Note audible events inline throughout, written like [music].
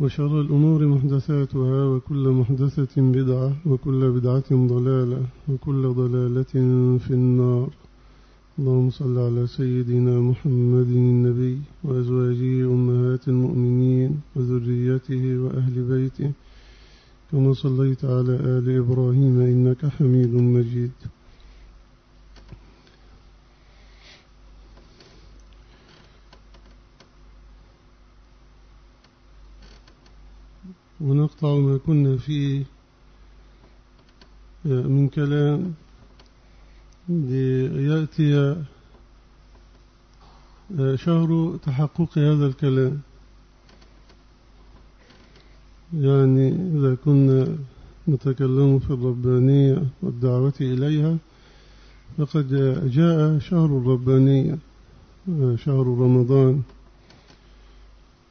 وشر الأمور محدثاتها وكل محدثة بدعة وكل بدعة ضلالة وكل ضلالة في النار. اللهم صل على سيدنا محمد النبي وأزواجه أمهات المؤمنين وذريته وأهل بيته. كما صليت على آل إبراهيم إنك حميد مجيد. ونقطع ما كنا فيه من كلام ليأتي شهر تحقق هذا الكلام. يعني إذا كنا نتكلم في الربانية والدعوة إليها فقد جاء شهر الربانية شهر رمضان.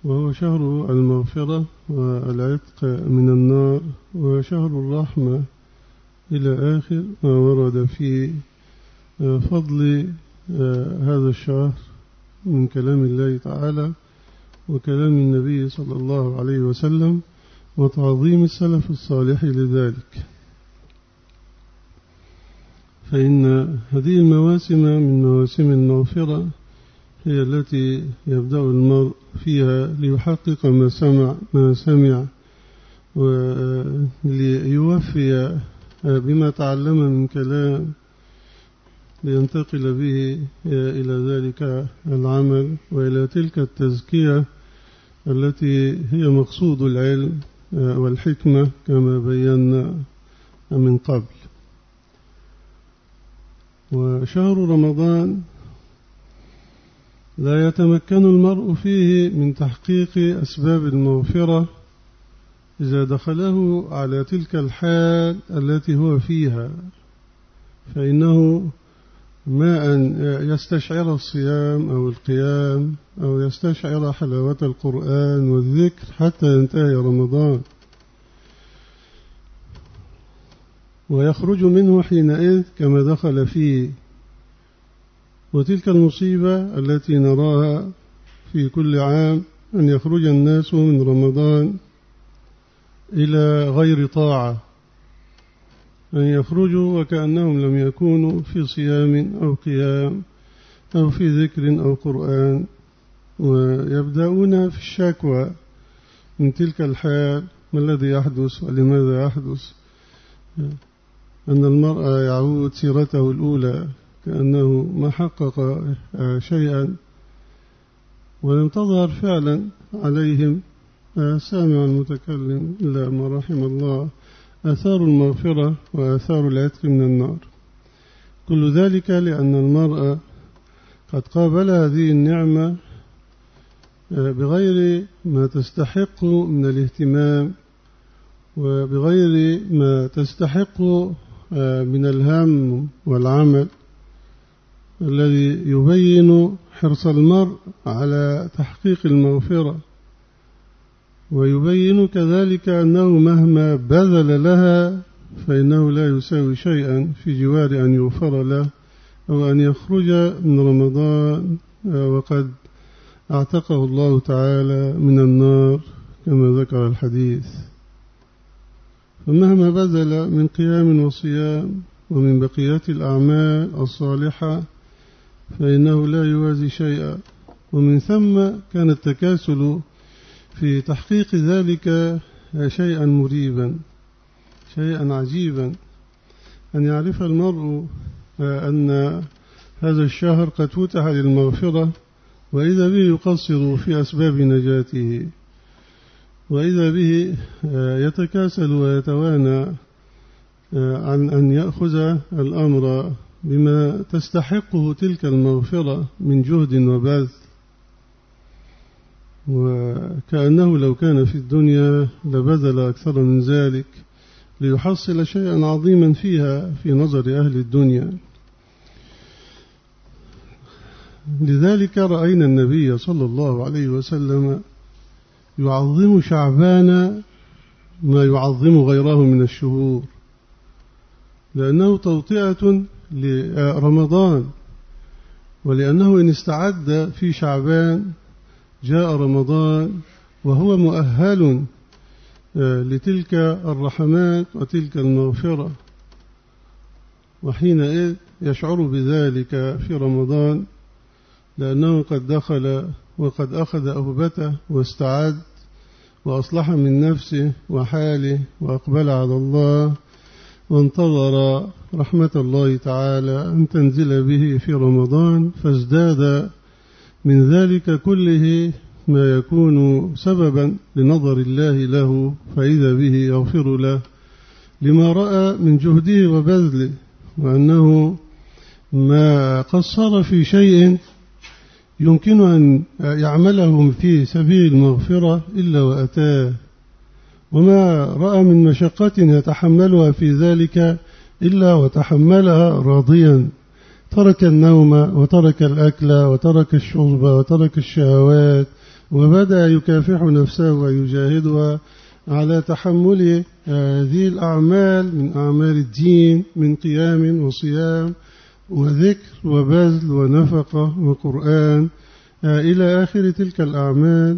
وهو شهر المغفرة والعتق من النار وشهر الرحمة إلى آخر ما ورد في فضل هذا الشهر من كلام الله تعالى وكلام النبي صلى الله عليه وسلم وتعظيم السلف الصالح لذلك. فإن هذه المواسم من مواسم المغفرة هي التي يبدأ المرء فيها ليحقق ما سمع ما سمع وليوفي بما تعلم من كلام لينتقل به إلى ذلك العمل وإلى تلك التزكية التي هي مقصود العلم والحكمة كما بينا من قبل. وشهر رمضان لا يتمكن المرء فيه من تحقيق أسباب المغفرة إذا دخله على تلك الحال التي هو فيها فإنه ما أن يستشعر الصيام أو القيام أو يستشعر حلاوة القرآن والذكر حتى ينتهي رمضان. ويخرج منه حينئذ كما دخل فيه. وتلك المصيبة التي نراها في كل عام أن يخرج الناس من رمضان إلى غير طاعة. أن يخرجوا وكأنهم لم يكونوا في صيام أو قيام أو في ذكر أو قرآن. ويبدأون في الشكوى من تلك الحال. ما الذي يحدث ولماذا يحدث؟ أن المرء يعود سيرته الأولى. كأنه ما حقق شيئا. ولم تظهر فعلا عليهم سامع المتكلم إلا ما رحم الله آثار المغفرة وآثار العتق من النار. كل ذلك لأن المرأة قد قابل هذه النعمة بغير ما تستحق من الاهتمام وبغير ما تستحق من الهم والعمل. الذي يبين حرص المرء على تحقيق المغفرة ويبين كذلك أنه مهما بذل لها فإنه لا يساوي شيئا في جوار أن يغفر له أو أن يخرج من رمضان وقد أعتقه الله تعالى من النار كما ذكر الحديث. فمهما بذل من قيام وصيام ومن بقيات الأعمال الصالحة فإنه لا يوازي شيئا. ومن ثم كان التكاسل في تحقيق ذلك شيئا مريبا شيئا عجيبا. أن يعرف المرء أن هذا الشهر قد فتح للمغفرة وإذا به يقصر في أسباب نجاته. وإذا به يتكاسل ويتوانى عن أن يأخذ الأمر بما تستحقه تلك المغفرة من جهد وبذل. وكأنه لو كان في الدنيا لبذل أكثر من ذلك ليحصل شيئا عظيما فيها في نظر أهل الدنيا. لذلك رأينا النبي صلى الله عليه وسلم يعظم شعبان ما يعظم غيره من الشهور لأنه توطئة لرمضان. ولأنه إن استعد في شعبان جاء رمضان وهو مؤهل آه، لتلك الرحمات وتلك المغفرة. وحينئذ يشعر بذلك في رمضان لأنه قد دخل وقد أخذ أهبته واستعد وأصلح من نفسه وحاله وأقبل على الله. وانتظر رحمة الله تعالى أن تنزل به في رمضان فازداد من ذلك كله ما يكون سببا لنظر الله له فإذا به يغفر له لما رأى من جهده وبذله وأنه ما قصر في شيء يمكن أن يعمله في سبيل المغفرة إلا وأتاه وما رأى من مشقة يتحملها في ذلك إلا وتحملها راضيا. ترك النوم وترك الأكل وترك الشرب وترك الشهوات وبدأ يكافح نفسه ويجاهدها على تحمل هذه الأعمال من أعمال الدين من قيام وصيام وذكر وبذل ونفقة وقرآن إلى آخر تلك الأعمال.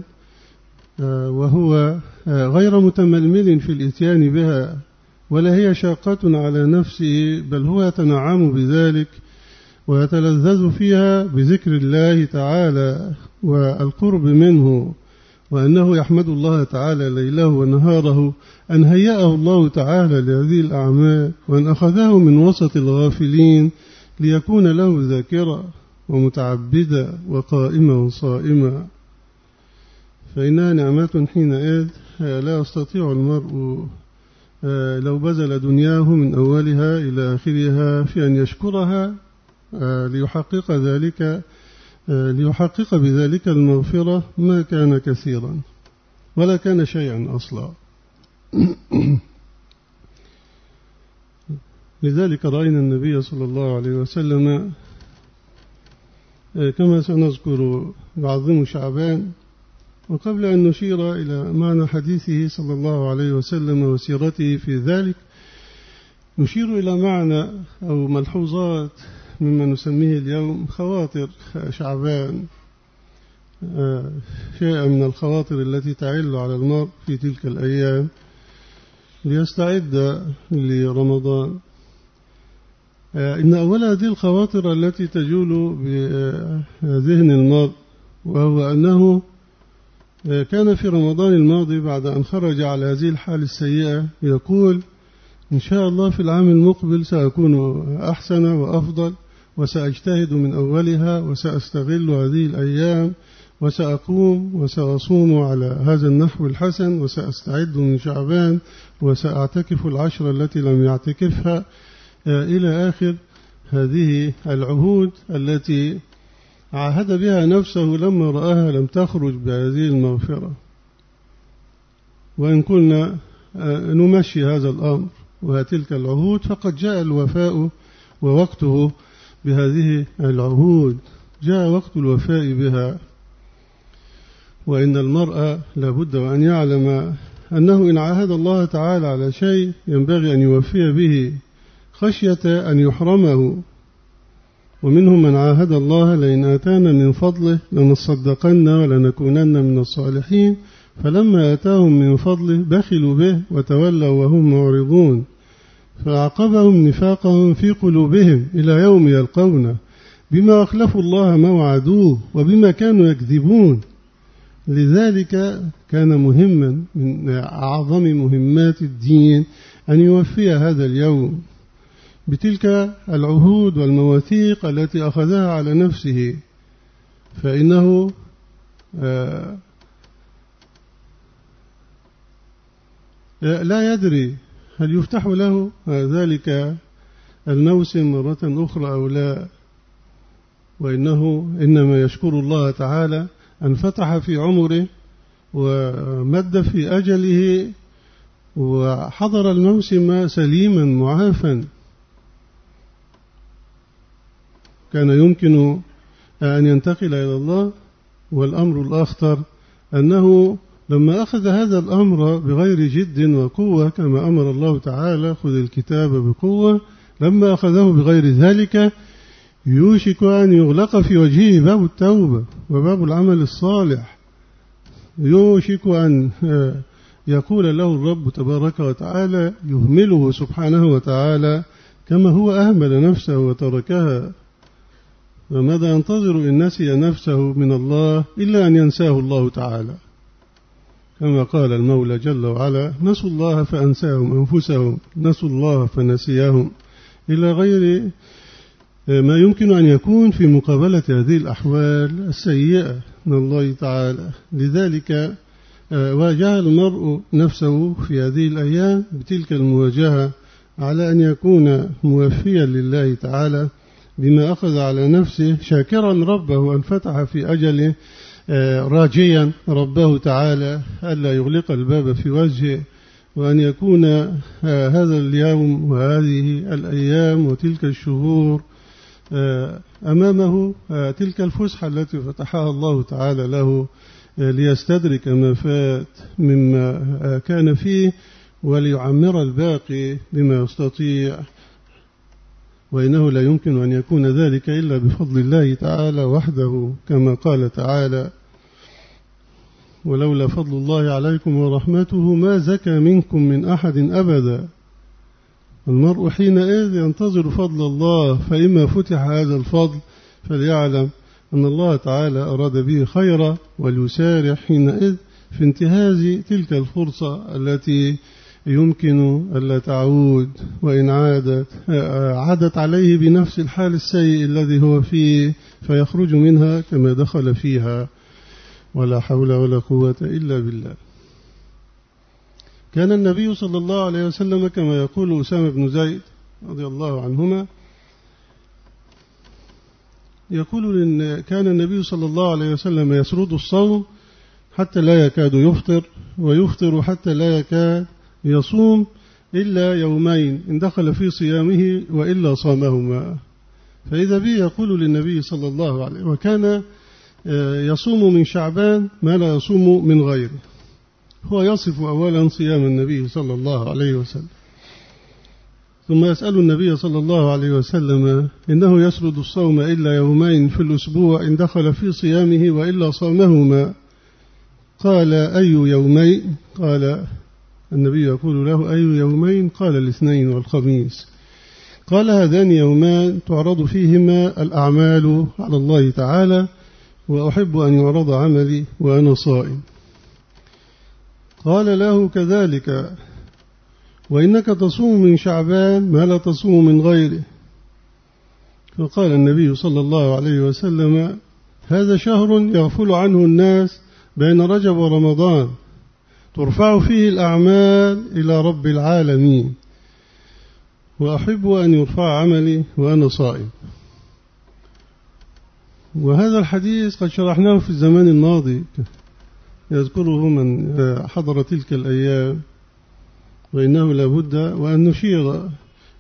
وهو غير متململ في الإتيان بها ولا هي شاقة على نفسه بل هو يتنعم بذلك ويتلذذ فيها بذكر الله تعالى والقرب منه وأنه يحمد الله تعالى ليله ونهاره أن هيأه الله تعالى لهذه الأعمال وأن أخذه من وسط الغافلين ليكون له ذاكرة ومتعبدا وقائما وصائما فإنها نعمات حينئذ لا يستطيع المرء آه، لو بذل دنياه من أولها إلى آخرها في أن يشكرها آه، ليحقق ذلك آه، ليحقق بذلك المغفرة ما كان كثيرا ولا كان شيئا أصلا. [coughs] لذلك رأينا النبي صلى الله عليه وسلم كما سنذكر يعظم شعبان وقبل أن نشير إلى معنى حديثه صلى الله عليه وسلم وسيرته في ذلك نشير إلى معنى أو ملحوظات مما نسميه اليوم خواطر شعبان. آه، شيء من الخواطر التي تعل على المرء في تلك الأيام ليستعد لرمضان. آه، إن أول هذه الخواطر التي تجول بذهن المرء وهو أنه آه، كان في رمضان الماضي بعد أن خرج على هذه الحال السيئة يقول إن شاء الله في العام المقبل سأكون أحسن وأفضل وسأجتهد من أولها وسأستغل هذه الأيام وسأقوم وسأصوم على هذا النحو الحسن وسأستعد من شعبان وسأعتكف العشر التي لم يعتكفها آه، إلى آخر هذه العهود التي عاهد بها نفسه لما رآها لم تخرج بهذه المغفرة. وإن كنا آه، نمشي هذا الأمر وتلك العهود فقد جاء الوفاء ووقته بهذه العهود. جاء وقت الوفاء بها. وإن المرأة لابد أن يعلم أنه إن عاهد الله تعالى على شيء ينبغي أن يوفي به خشية أن يحرمه. ومنهم من عاهد الله لئن آتانا من فضله لنصدقن ولنكونن من الصالحين فلما آتاهم من فضله بخلوا به وتولوا وهم معرضون. فأعقبهم نفاقهم في قلوبهم إلى يوم يلقونه بما أخلفوا الله ما وعدوه وبما كانوا يكذبون. لذلك كان مهما من أعظم مهمات الدين أن يوفي هذا اليوم. بتلك العهود والمواثيق التي أخذها على نفسه فإنه آه، لا يدري هل يفتح له ذلك الموسم مرة أخرى أو لا وإنه إنما يشكر الله تعالى أن فتح في عمره ومد في أجله وحضر الموسم سليما معافا. كان يمكن أن ينتقل إلى الله والأمر الأخطر أنه لما أخذ هذا الأمر بغير جد وقوة كما أمر الله تعالى خذ الكتاب بقوة لما أخذه بغير ذلك يوشك أن يغلق في وجهه باب التوبة وباب العمل الصالح. يوشك أن يقول له الرب تبارك وتعالى يهمله سبحانه وتعالى كما هو أهمل نفسه وتركها وماذا ينتظر إن نسي نفسه من الله إلا أن ينساه الله تعالى؟ كما قال المولى جل وعلا نسوا الله فأنساهم أنفسهم نسوا الله فنسيهم. إلى غير ما يمكن أن يكون في مقابلة هذه الأحوال السيئة من الله تعالى. لذلك آه، واجه المرء نفسه في هذه الأيام بتلك المواجهة على أن يكون موفيا لله تعالى. بما أخذ على نفسه شاكرا ربه أن فتح في أجله آه، راجيا ربه تعالى ألا يغلق الباب في وجهه وأن يكون آه، هذا اليوم وهذه الأيام وتلك الشهور آه، أمامه تلك الفسحة التي فتحها الله تعالى له ليستدرك ما فات مما كان فيه وليعمر الباقي بما يستطيع. وإنه لا يمكن أن يكون ذلك إلا بفضل الله تعالى وحده كما قال تعالى ولولا فضل الله عليكم ورحمته ما زكى منكم من أحد أبدا. المرء حينئذ ينتظر فضل الله فإما فتح هذا الفضل فليعلم أن الله تعالى أراد به خيرا وليسارع حينئذ في انتهاز تلك الفرصة التي يمكن ألا تعود وإن عادت عادت عليه بنفس الحال السيء الذي هو فيه فيخرج منها كما دخل فيها ولا حول ولا قوة إلا بالله. كان النبي صلى الله عليه وسلم كما يقول أسامة بن زيد رضي الله عنهما يقول إن كان النبي صلى الله عليه وسلم يسرد الصوم حتى لا يكاد يفطر ويفطر حتى لا يكاد يصوم إلا يومين إن دخل في صيامه وإلا صامهما. فإذا به يقول للنبي صلى الله عليه وكان آه، يصوم من شعبان ما لا يصوم من غيره. هو يصف أولا صيام النبي صلى الله عليه وسلم. ثم يسأل النبي صلى الله عليه وسلم إنه يسرد الصوم إلا يومين في الأسبوع إن دخل في صيامه وإلا صامهما؟ قال أي يومين؟ قال النبي يقول له أي يومين؟ قال الاثنين والخميس. قال هذان يومان تعرض فيهما الأعمال على الله تعالى وأحب أن يعرض عملي وأنا صائم. قال له كذلك وإنك تصوم من شعبان ما لا تصوم من غيره. فقال النبي صلى الله عليه وسلم هذا شهر يغفل عنه الناس بين رجب ورمضان. ترفع فيه الأعمال إلى رب العالمين. وأحب أن يرفع عملي وأنا صائم. وهذا الحديث قد شرحناه في الزمان الماضي. يذكره من حضر تلك الأيام. وإنه لابد وأن نشير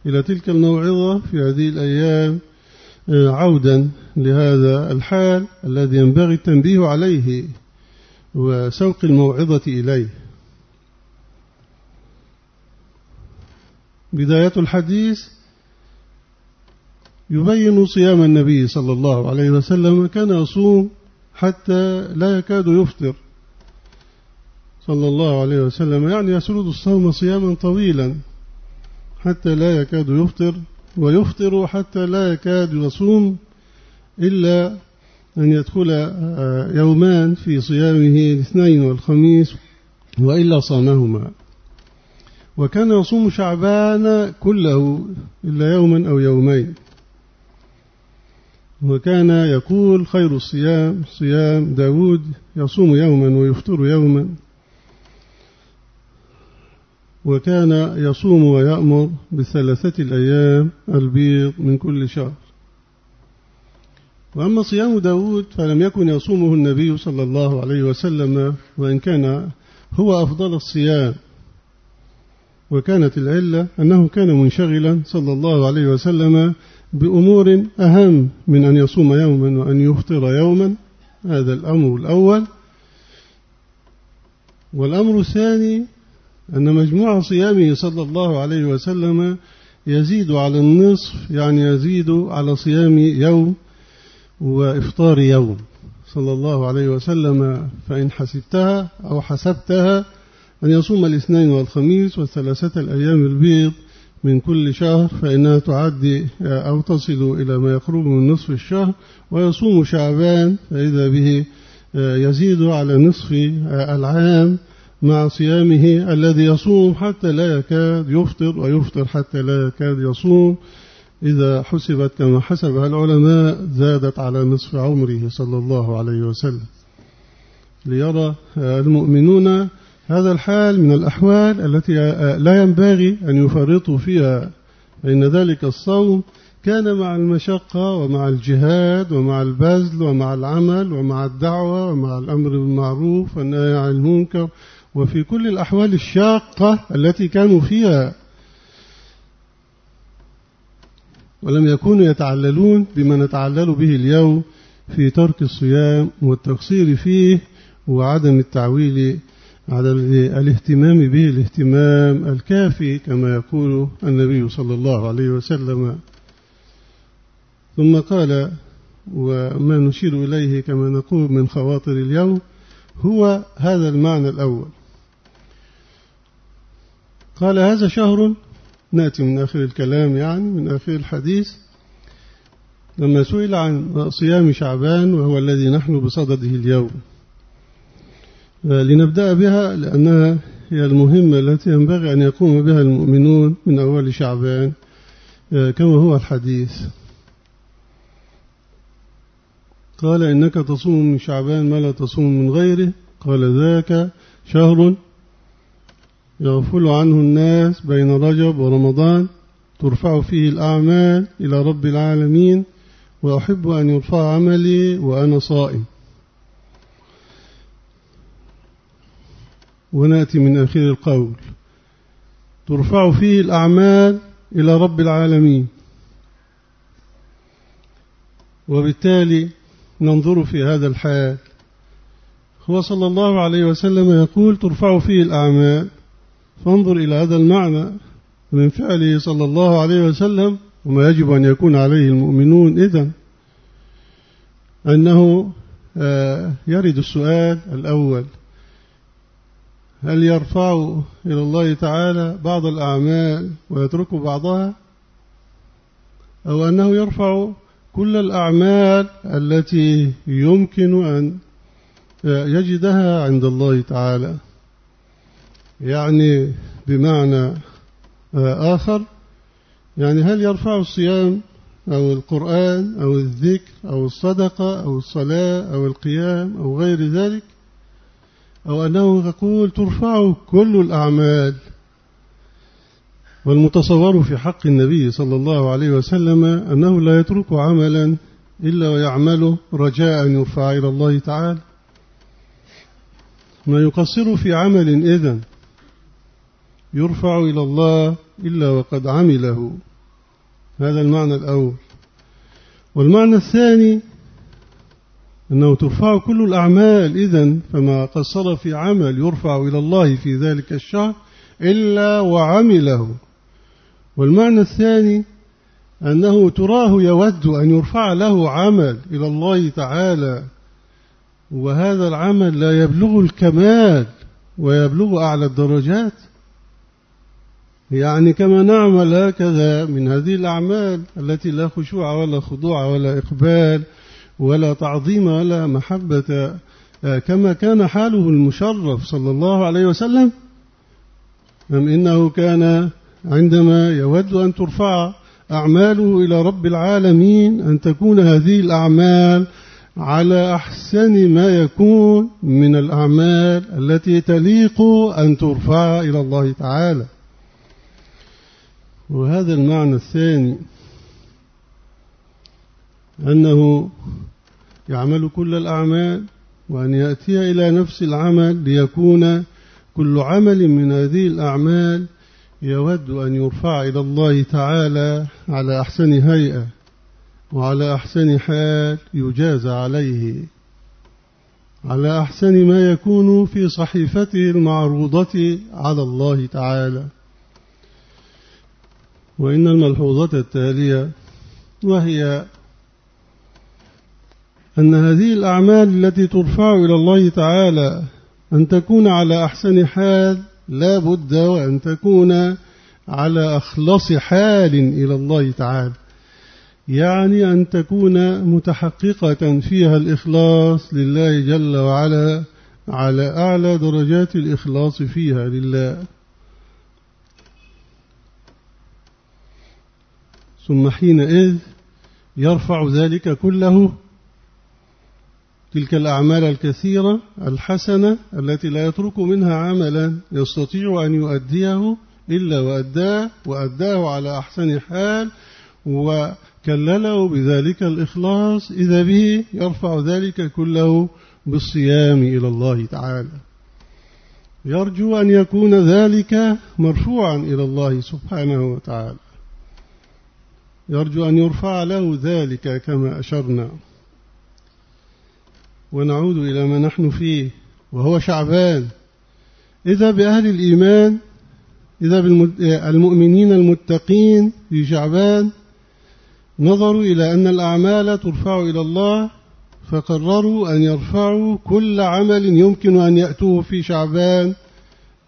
إلى تلك الموعظة في هذه الأيام عودا لهذا الحال الذي ينبغي التنبيه عليه وسوق الموعظة إليه. بداية الحديث يبين صيام النبي صلى الله عليه وسلم كان يصوم حتى لا يكاد يفطر. صلى الله عليه وسلم يعني يسرد الصوم صياما طويلا حتى لا يكاد يفطر ويفطر حتى لا يكاد يصوم إلا أن يدخل آه، يومان في صيامه الاثنين والخميس وإلا صامهما. وكان يصوم شعبان كله إلا يوما أو يومين. وكان يقول خير الصيام صيام داود يصوم يوما ويفطر يوما. وكان يصوم ويأمر بثلاثة الأيام البيض من كل شهر. وأما صيام داود فلم يكن يصومه النبي صلى الله عليه وسلم وإن كان هو أفضل الصيام. وكانت العلة أنه كان منشغلا صلى الله عليه وسلم بأمور أهم من أن يصوم يوما وأن يفطر يوما. هذا الأمر الأول. والأمر الثاني أن مجموع صيامه صلى الله عليه وسلم يزيد على النصف يعني يزيد على صيام يوم وإفطار يوم. صلى الله عليه وسلم فإن حسبتها أو حسبتها أن يصوم الاثنين والخميس والثلاثة الأيام البيض من كل شهر فإنها تعدي أو تصل إلى ما يقرب من نصف الشهر. ويصوم شعبان فإذا به يزيد على نصف العام مع صيامه الذي يصوم حتى لا يكاد يفطر ويفطر حتى لا يكاد يصوم. إذا حسبت كما حسبها العلماء زادت على نصف عمره صلى الله عليه وسلم. ليرى المؤمنون هذا الحال من الأحوال التي لا ينبغي أن يفرطوا فيها. فإن ذلك الصوم كان مع المشقة ومع الجهاد ومع البذل ومع العمل ومع الدعوة ومع الأمر بالمعروف والنهي عن المنكر وفي كل الأحوال الشاقة التي كانوا فيها. ولم يكونوا يتعللون بما نتعلل به اليوم في ترك الصيام والتقصير فيه وعدم التعويل على الاهتمام به الاهتمام الكافي كما يقول النبي صلى الله عليه وسلم. ثم قال وما نشير إليه كما نقول من خواطر اليوم هو هذا المعنى الأول. قال هذا شهر نأتي من آخر الكلام يعني من آخر الحديث لما سئل عن صيام شعبان وهو الذي نحن بصدده اليوم. لنبدأ بها لأنها هي المهمة التي ينبغي أن يقوم بها المؤمنون من أول شعبان كما هو الحديث. قال إنك تصوم من شعبان ما لا تصوم من غيره. قال ذاك شهر يغفل عنه الناس بين رجب ورمضان ترفع فيه الأعمال إلى رب العالمين وأحب أن يرفع عملي وأنا صائم. ونأتي من آخر القول. ترفع فيه الأعمال إلى رب العالمين. وبالتالي ننظر في هذا الحال. هو صلى الله عليه وسلم يقول ترفع فيه الأعمال. فانظر إلى هذا المعنى من فعله صلى الله عليه وسلم وما يجب أن يكون عليه المؤمنون إذن. أنه آه، يرد السؤال الأول. هل يرفع إلى الله تعالى بعض الأعمال ويترك بعضها؟ أو أنه يرفع كل الأعمال التي يمكن أن يجدها عند الله تعالى. يعني بمعنى آخر يعني هل يرفع الصيام أو القرآن أو الذكر أو الصدقة أو الصلاة أو القيام أو غير ذلك؟ أو أنه يقول ترفع كل الأعمال والمتصور في حق النبي صلى الله عليه وسلم أنه لا يترك عملا إلا ويعمله رجاء أن يرفع إلى الله تعالى. ما يقصر في عمل إذن يرفع إلى الله إلا وقد عمله. هذا المعنى الأول. والمعنى الثاني أنه ترفع كل الأعمال. إذن فما قصر في عمل يرفع إلى الله في ذلك الشهر إلا وعمله. والمعنى الثاني أنه تراه يود أن يرفع له عمل إلى الله تعالى. وهذا العمل لا يبلغ الكمال ويبلغ أعلى الدرجات. يعني كما نعمل هكذا من هذه الأعمال التي لا خشوع ولا خضوع ولا إقبال ولا تعظيم ولا محبة. كما كان حاله المشرف صلى الله عليه وسلم أم إنه كان عندما يود أن ترفع أعماله إلى رب العالمين أن تكون هذه الأعمال على أحسن ما يكون من الأعمال التي تليق أن ترفع إلى الله تعالى. وهذا المعنى الثاني. أنه يعمل كل الأعمال وأن يأتي إلى نفس العمل ليكون كل عمل من هذه الأعمال يود أن يرفع إلى الله تعالى على أحسن هيئة وعلى أحسن حال يجاز عليه. على أحسن ما يكون في صحيفته المعروضة على الله تعالى. وإن الملحوظة التالية وهي أن هذه الأعمال التي ترفع إلى الله تعالى أن تكون على أحسن حال لا بد وأن تكون على أخلص حال إلى الله تعالى. يعني أن تكون متحققة فيها الإخلاص لله جل وعلا على أعلى درجات الإخلاص فيها لله. ثم حينئذ يرفع ذلك كله تلك الأعمال الكثيرة الحسنة التي لا يترك منها عملا يستطيع أن يؤديه إلا وأداه وأداه على أحسن حال وكلله بذلك الإخلاص إذا به يرفع ذلك كله بالصيام إلى الله تعالى. يرجو أن يكون ذلك مرفوعا إلى الله سبحانه وتعالى. يرجو أن يرفع له ذلك كما أشرنا. ونعود إلى ما نحن فيه وهو شعبان. إذا بأهل الإيمان إذا بالمؤمنين المتقين في شعبان نظروا إلى أن الأعمال ترفع إلى الله فقرروا أن يرفعوا كل عمل يمكن أن يأتوه في شعبان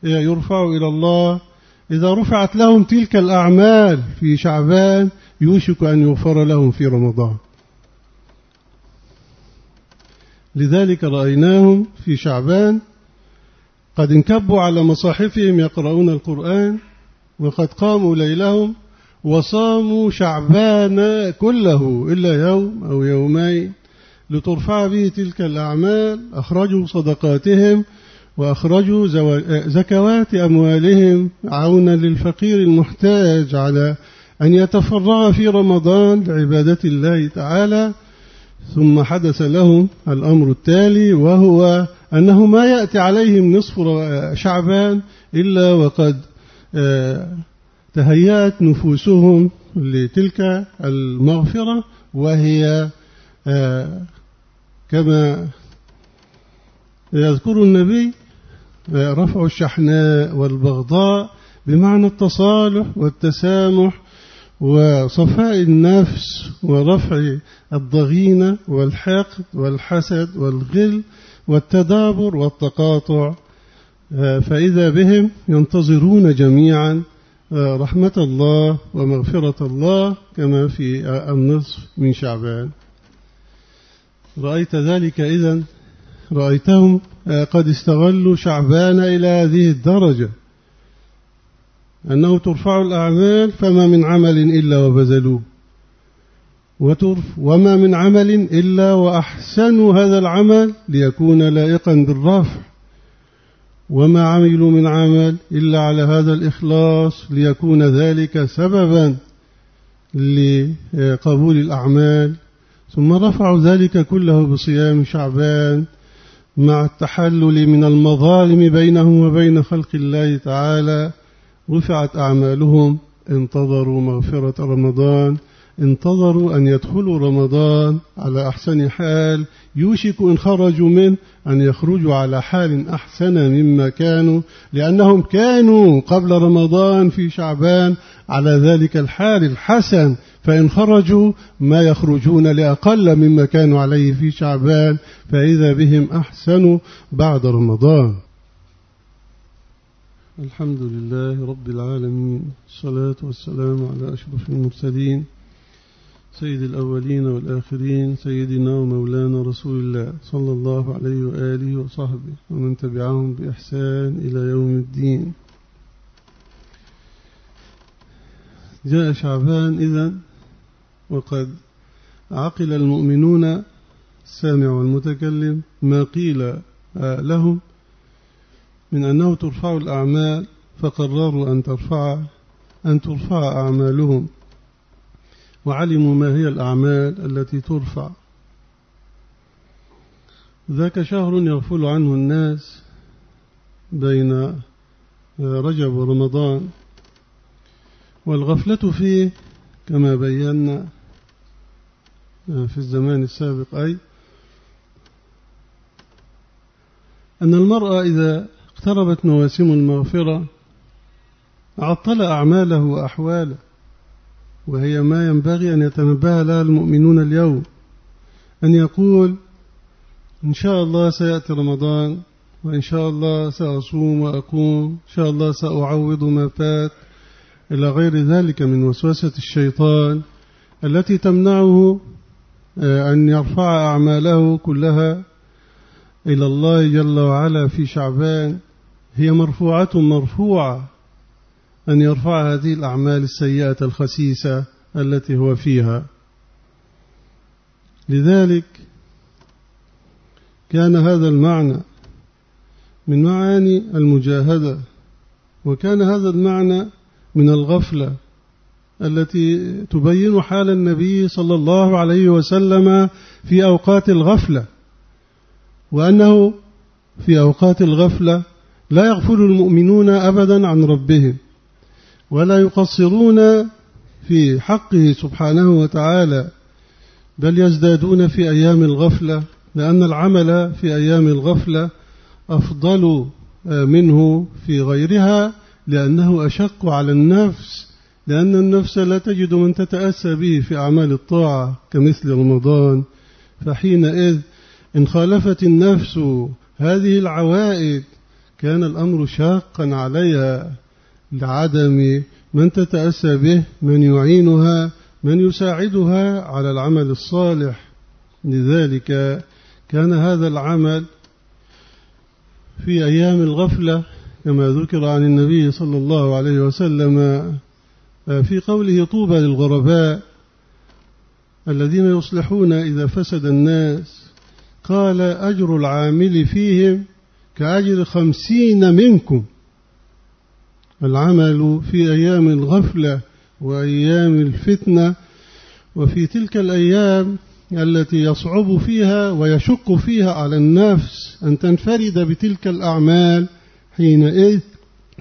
يرفع إلى الله. إذا رفعت لهم تلك الأعمال في شعبان يوشك أن يغفر لهم في رمضان. لذلك رأيناهم في شعبان قد انكبوا على مصاحفهم يقرؤون القرآن وقد قاموا ليلهم وصاموا شعبان كله إلا يوم أو يومين لترفع به تلك الأعمال أخرجوا صدقاتهم وأخرجوا زكوات أموالهم عونا للفقير المحتاج على أن يتفرغ في رمضان لعبادة الله تعالى ثم حدث لهم الأمر التالي وهو أنه ما يأتي عليهم نصف شعبان إلا وقد آه، تهيأت نفوسهم لتلك المغفرة وهي آه، كما يذكر النبي آه، رفع الشحناء والبغضاء بمعنى التصالح والتسامح وصفاء النفس ورفع الضغينة والحقد والحسد والغل والتدابر والتقاطع آه، فإذا بهم ينتظرون جميعا آه، رحمة الله ومغفرة الله كما في النصف من شعبان. رأيت ذلك إذن رأيتهم آه، قد استغلوا شعبان إلى هذه الدرجة. أنه ترفع الأعمال فما من عمل إلا وبذلوه. وترف وما من عمل إلا وأحسن هذا العمل ليكون لائقا بالرفع. وما عملوا من عمل إلا على هذا الإخلاص ليكون ذلك سببا لقبول الأعمال. ثم رفعوا ذلك كله بصيام شعبان مع التحلل من المظالم بينهم وبين خلق الله تعالى. رفعت أعمالهم انتظروا مغفرة رمضان انتظروا أن يدخلوا رمضان على أحسن حال. يوشك إن خرجوا منه أن يخرجوا على حال أحسن مما كانوا لأنهم كانوا قبل رمضان في شعبان على ذلك الحال الحسن. فإن خرجوا ما يخرجون لأقل مما كانوا عليه في شعبان فإذا بهم أحسنوا بعد رمضان. الحمد لله رب العالمين الصلاة والسلام على أشرف المرسلين سيد الأولين والآخرين سيدنا ومولانا رسول الله صلى الله عليه وآله وصحبه ومن تبعهم بإحسان إلى يوم الدين. جاء شعبان إذن وقد عقل المؤمنون السامع والمتكلم ما قيل لهم من أنه ترفع الأعمال فقرروا أن ترفع أن ترفع أعمالهم. وعلموا ما هي الأعمال التي ترفع. ذاك شهر يغفل عنه الناس بين رجب ورمضان. والغفلة فيه كما بينا في الزمان السابق أي أن المرأة إذا اقتربت مواسم المغفرة عطل أعماله وأحواله وهي ما ينبغي أن يتنبه لها المؤمنون اليوم. أن يقول إن شاء الله سيأتي رمضان وإن شاء الله سأصوم وأقوم إن شاء الله سأعوض ما فات إلى غير ذلك من وسوسة الشيطان التي تمنعه آه، أن يرفع أعماله كلها إلى الله جل وعلا في شعبان. هي مرفوعة مرفوعة أن يرفع هذه الأعمال السيئة الخسيسة التي هو فيها. لذلك كان هذا المعنى من معاني المجاهدة وكان هذا المعنى من الغفلة التي تبين حال النبي صلى الله عليه وسلم في أوقات الغفلة وأنه في أوقات الغفلة لا يغفل المؤمنون أبدا عن ربهم ولا يقصرون في حقه سبحانه وتعالى بل يزدادون في أيام الغفلة لأن العمل في أيام الغفلة أفضل منه في غيرها لأنه أشق على النفس لأن النفس لا تجد من تتأسى به في أعمال الطاعة كمثل رمضان. فحينئذ إن خالفت النفس هذه العوائد كان الأمر شاقا عليها لعدم من تتأسى به من يعينها من يساعدها على العمل الصالح. لذلك كان هذا العمل في أيام الغفلة كما ذكر عن النبي صلى الله عليه وسلم في قوله طوبى للغرباء الذين يصلحون إذا فسد الناس. قال أجر العامل فيهم كأجر خمسين منكم. العمل في أيام الغفلة وأيام الفتنة وفي تلك الأيام التي يصعب فيها ويشق فيها على النفس أن تنفرد بتلك الأعمال حينئذ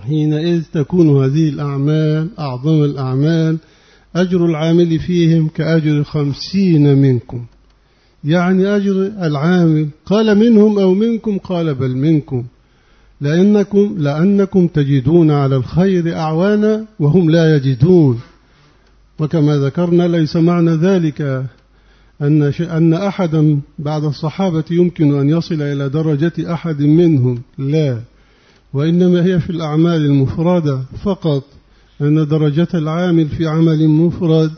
حينئذ تكون هذه الأعمال أعظم الأعمال أجر العامل فيهم كأجر خمسين منكم. يعني أجر العامل. قال منهم أو منكم؟ قال بل منكم. لأنكم, لأنكم تجدون على الخير أعوانا وهم لا يجدون. وكما ذكرنا ليس معنى ذلك أن, أن أحدا بعد الصحابة يمكن أن يصل إلى درجة أحد منهم. لا. وإنما هي في الأعمال المفردة. فقط أن درجة العامل في عمل مفرد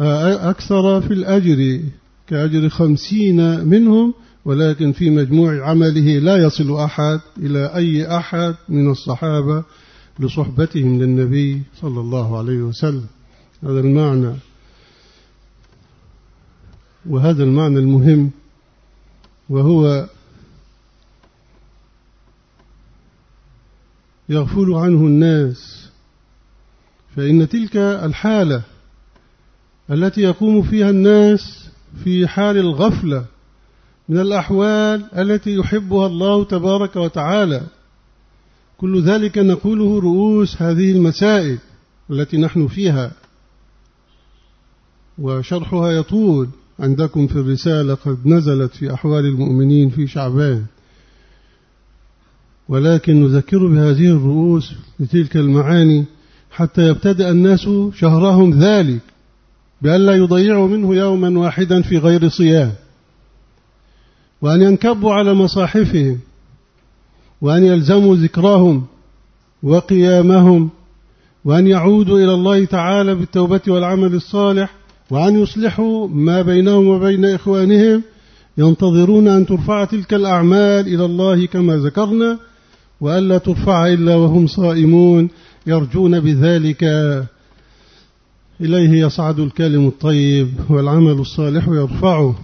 أكثر في الأجر. كأجر خمسين منهم ولكن في مجموع عمله لا يصل أحد إلى أي أحد من الصحابة لصحبتهم للنبي صلى الله عليه وسلم. هذا المعنى. وهذا المعنى المهم وهو يغفل عنه الناس. فإن تلك الحالة التي يقوم فيها الناس في حال الغفلة من الأحوال التي يحبها الله تبارك وتعالى. كل ذلك نقوله رؤوس هذه المسائل التي نحن فيها. وشرحها يطول. عندكم في الرسالة قد نزلت في أحوال المؤمنين في شعبان. ولكن نذكر بهذه الرؤوس لتلك المعاني حتى يبتدأ الناس شهرهم ذلك. بأن لا يضيعوا منه يوما واحدا في غير صيام وأن ينكبوا على مصاحفهم وأن يلزموا ذكرهم وقيامهم وأن يعودوا إلى الله تعالى بالتوبة والعمل الصالح وأن يصلحوا ما بينهم وبين إخوانهم ينتظرون أن ترفع تلك الأعمال إلى الله كما ذكرنا وألا ترفع إلا وهم صائمون يرجون بذلك إليه يصعد الكلم الطيب والعمل الصالح يرفعه.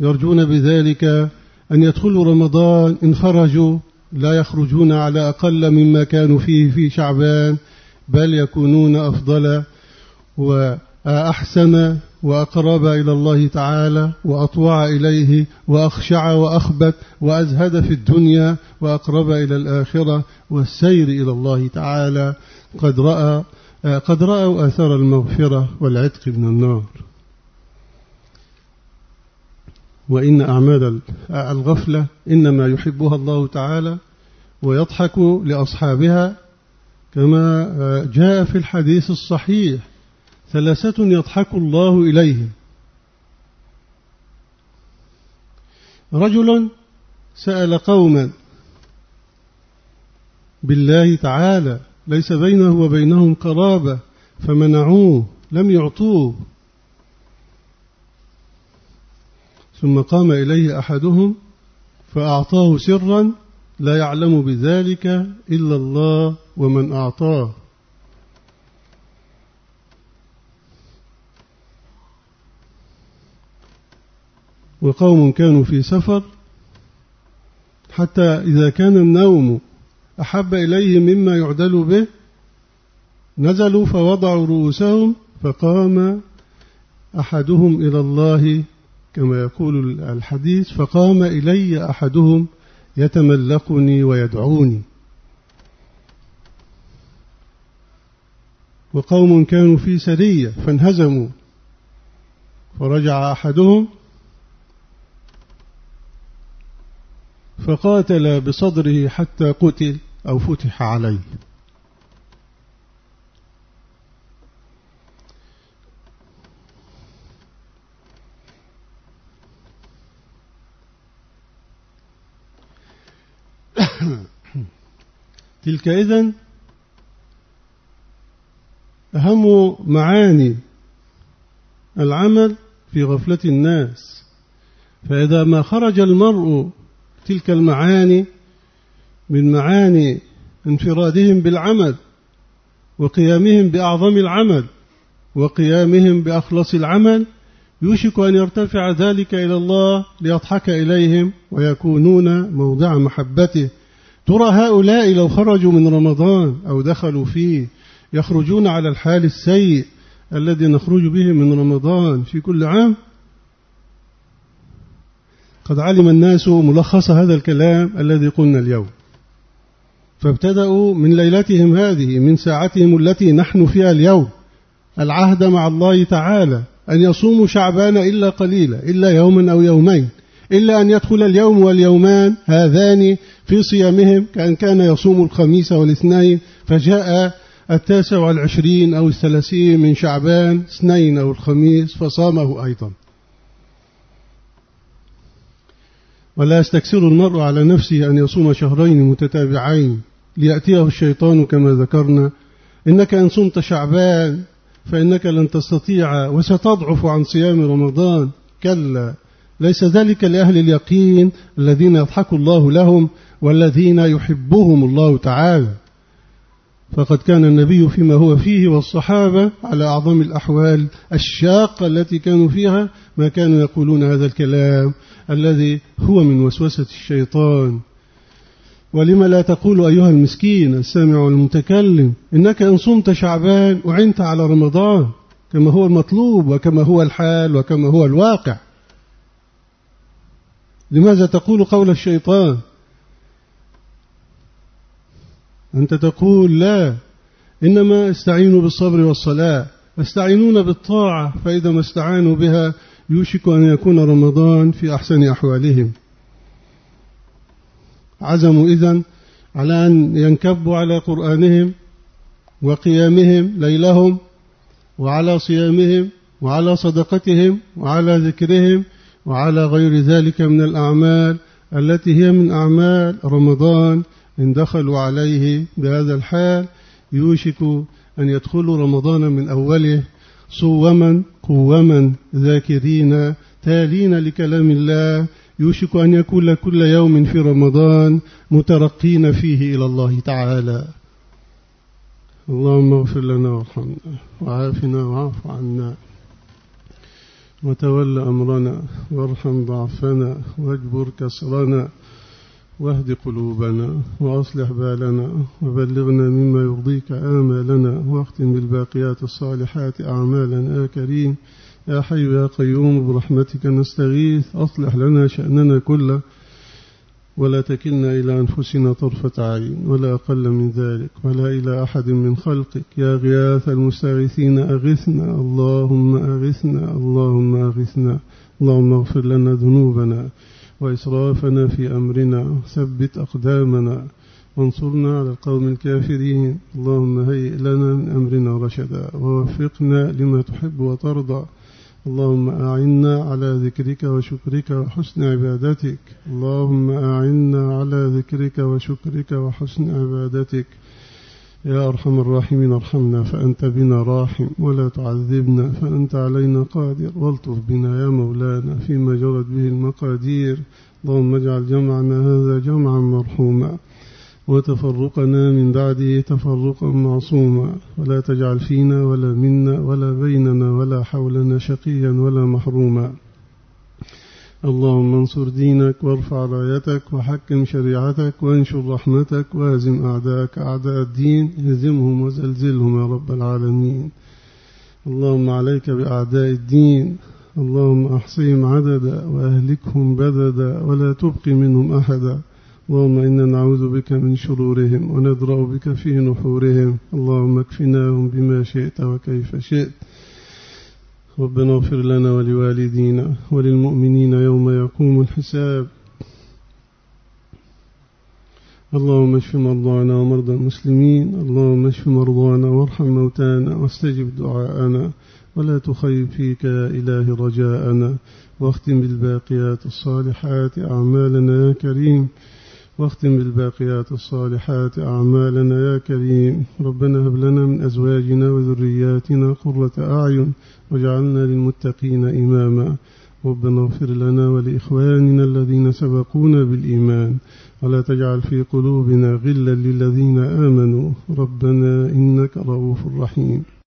يرجون بذلك أن يدخلوا رمضان إن خرجوا لا يخرجون على أقل مما كانوا فيه في شعبان بل يكونون أفضل وأحسن وأقرب إلى الله تعالى وأطوع إليه وأخشع وأخبت وأزهد في الدنيا وأقرب إلى الآخرة والسير إلى الله تعالى. قد رأى قد رأوا آثار المغفرة والعتق من النار. وإن أعمال الغفلة إنما يحبها الله تعالى ويضحك لأصحابها كما جاء في الحديث الصحيح ثلاثة يضحك الله إليهم. رجل سأل قوما بالله تعالى ليس بينه وبينهم قرابة فمنعوه لم يعطوه. ثم قام إليه أحدهم فأعطاه سرا لا يعلم بذلك إلا الله ومن أعطاه. وقوم كانوا في سفر حتى إذا كان النوم أحب إليهم مما يعدل به. نزلوا فوضعوا رؤوسهم فقام أحدهم إلى الله كما يقول الحديث فقام إلي أحدهم يتملقني ويدعوني. وقوم كانوا في سرية فانهزموا. فرجع أحدهم فقاتل بصدره حتى قتل. أو فتح عليه. [coughs] تلك إذن أهم معاني العمل في غفلة الناس. فإذا ما خرج المرء تلك المعاني من معاني انفرادهم بالعمل وقيامهم بأعظم العمل وقيامهم بأخلص العمل يوشك أن يرتفع ذلك إلى الله ليضحك إليهم ويكونون موضع محبته. ترى هؤلاء لو خرجوا من رمضان أو دخلوا فيه يخرجون على الحال السيء الذي نخرج به من رمضان في كل عام؟ قد علم الناس ملخص هذا الكلام الذي قلنا اليوم. فابتدأوا من ليلتهم هذه من ساعتهم التي نحن فيها اليوم. العهد مع الله تعالى أن يصوموا شعبان إلا قليلا إلا يوما أو يومين إلا أن يدخل اليوم واليومان هذان في صيامهم كأن كان يصوم الخميس والاثنين فجاء التاسع والعشرين أو الثلاثين من شعبان اثنين أو الخميس فصامه أيضا. ولا يستكثر المرء على نفسه أن يصوم شهرين متتابعين ليأتيه الشيطان كما ذكرنا. إنك إن صمت شعبان فإنك لن تستطيع وستضعف عن صيام رمضان. كلا ليس ذلك لأهل اليقين الذين يضحك الله لهم والذين يحبهم الله تعالى. فقد كان النبي فيما هو فيه والصحابة على أعظم الأحوال الشاقة التي كانوا فيها ما كانوا يقولون هذا الكلام الذي هو من وسوسة الشيطان. ولما لا تقول أيها المسكين السامع والمتكلم إنك إن صمت شعبان أعنت على رمضان كما هو المطلوب وكما هو الحال وكما هو الواقع. لماذا تقول قول الشيطان؟ أنت تقول لا إنما استعينوا بالصبر والصلاة. يستعينون بالطاعة فإذا ما استعانوا بها يوشك أن يكون رمضان في أحسن أحوالهم. عزموا إذن على أن ينكبوا على قرآنهم وقيامهم ليلهم وعلى صيامهم وعلى صدقتهم وعلى ذكرهم وعلى غير ذلك من الأعمال التي هي من أعمال رمضان. إن دخلوا عليه بهذا الحال يوشك أن يدخلوا رمضان من أوله صوما قوما ذاكرين تالين لكلام الله. يوشك أن يكون كل يوم في رمضان مترقين فيه إلى الله تعالى. اللهم اغفر لنا وارحمنا وعافنا وعاف عنا وتول أمرنا وارحم ضعفنا واجبر كسرنا واهد قلوبنا وأصلح بالنا وبلغنا مما يرضيك آمالنا واختم بالباقيات الصالحات أعمالنا يا كريم يا حي يا قيوم برحمتك نستغيث أصلح لنا شأننا كله ولا تكلنا إلى أنفسنا طرفة عين ولا أقل من ذلك ولا إلى أحد من خلقك يا غياث المستغيثين أغثنا اللهم أغثنا اللهم أغثنا اللهم اغفر لنا ذنوبنا وإسرافنا في أمرنا. ثبت أقدامنا. وانصرنا على القوم الكافرين. اللهم هيئ لنا من أمرنا رشدا. ووفقنا لما تحب وترضى. اللهم أعنا على ذكرك وشكرك وحسن عبادتك. اللهم أعنا على ذكرك وشكرك وحسن عبادتك. يا أرحم الراحمين ارحمنا فأنت بنا راحم ولا تعذبنا فأنت علينا قادر. والطف بنا يا مولانا فيما جرت به المقادير. اللهم اجعل جمعنا هذا جمعا مرحوما وتفرقنا من بعده تفرقا معصوما. ولا تجعل فينا ولا منا ولا بيننا ولا حولنا شقيا ولا محروما. اللهم انصر دينك وارفع رايتك وحكم شريعتك وانشر رحمتك وازم أعداءك. أعداء الدين اهزمهم وزلزلهم يا رب العالمين. اللهم عليك بأعداء الدين. اللهم أحصيهم عددا وأهلكهم بددا ولا تبقي منهم أحدا. اللهم إنا نعوذ بك من شرورهم وندرأ بك في نحورهم. اللهم اكفناهم بما شئت وكيف شئت. ربنا اغفر لنا ولوالدينا وللمؤمنين يوم يقوم الحساب. اللهم اشف مرضانا ومرضى المسلمين. اللهم اشف مرضانا وارحم موتانا واستجب دعاءنا. ولا تخيب فيك يا إله رجاءنا. واختم بالباقيات الصالحات. أعمالنا يا كريم. واختم بالباقيات الصالحات أعمالنا يا كريم. ربنا هب لنا من أزواجنا وذرياتنا قرة أعين واجعلنا للمتقين إماما. ربنا اغفر لنا ولإخواننا الذين سبقونا بالإيمان. ولا تجعل في قلوبنا غلا للذين آمنوا. ربنا إنك رؤوف رحيم.